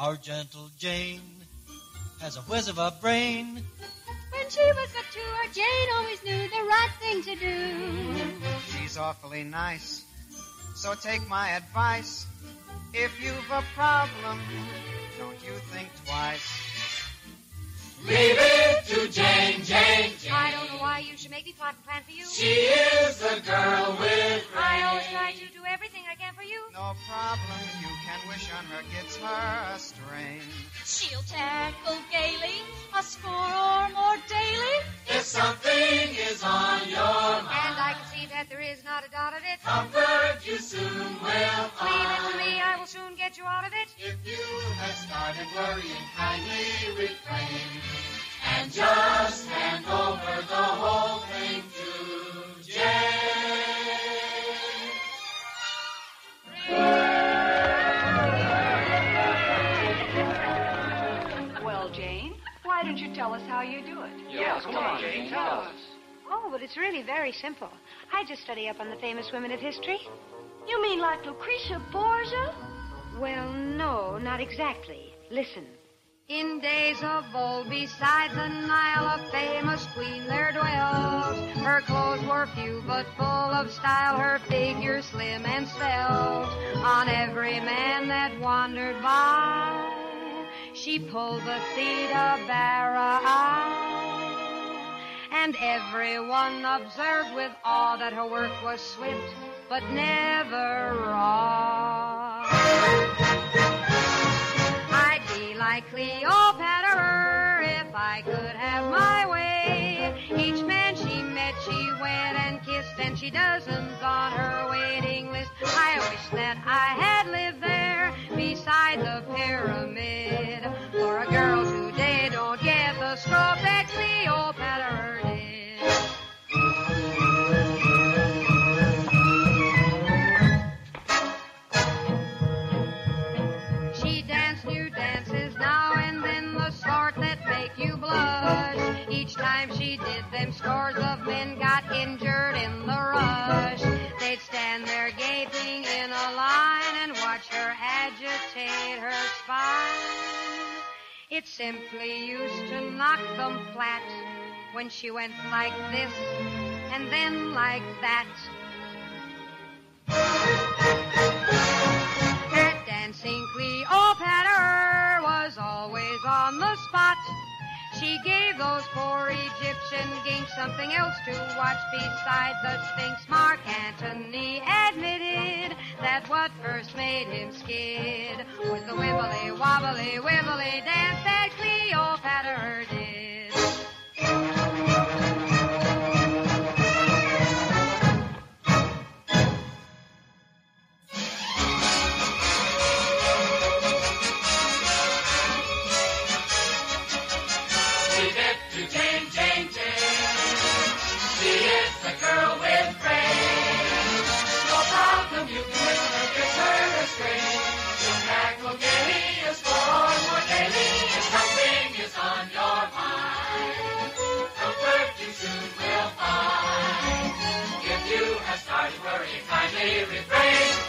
Our gentle Jane has a whiz of a brain. When she was but two, our Jane always knew the right thing to do. She's awfully nice. So take my advice. If you've a problem, don't you think twice. Leave it to Jane, Jane, Jane. You should make me plot and plan for you. She is the girl with I always try to do everything I can for you. No problem, you can wish on her, gets her a strain. She'll tackle gaily a score or more daily. If something is on your mind. And I can see that there is not a doubt of it. comfort you soon will find. Leave it to me, I will soon get you out of it. If you have started worrying, kindly refrain. And just hand over the whole thing to Jane. Well, Jane, why don't you tell us how you do it? Yes, come on, Jane, tell us. Oh, but it's really very simple. I just study up on the famous women of history. You mean like Lucretia Borgia? Well, no, not exactly. Listen. In days of old, beside the Nile, a famous queen there dwelt. Her clothes were few, but full of style, her figure slim and svelte. On every man that wandered by, she pulled the Theda Bara and everyone observed with awe that her work was swift, but never raw. Like Cleopatra if I could have my way. Each man she met, she wed and kissed, and she dozens on her waiting list. I wish that I had lived there beside the pyramid. They'd stand there gaping in a line and watch her agitate her spine. It simply used to knock them flat when she went like this and then like that. That dancing Cleopatra oh, was always on the spot. She gave those poor Egyptian ginks something else to watch beside the Sphinx. Mark Antony admitted that what first made him skid was the wibbly wobbly wibbly dance that Cleopatra to Jane, Jane, Jane. She is the girl with brains. No problem, you can win her, give her a strain. She'll tackle gaily, a score or more daily. If something is on your mind, comfort you soon will find. If you have started worrying, kindly refrain.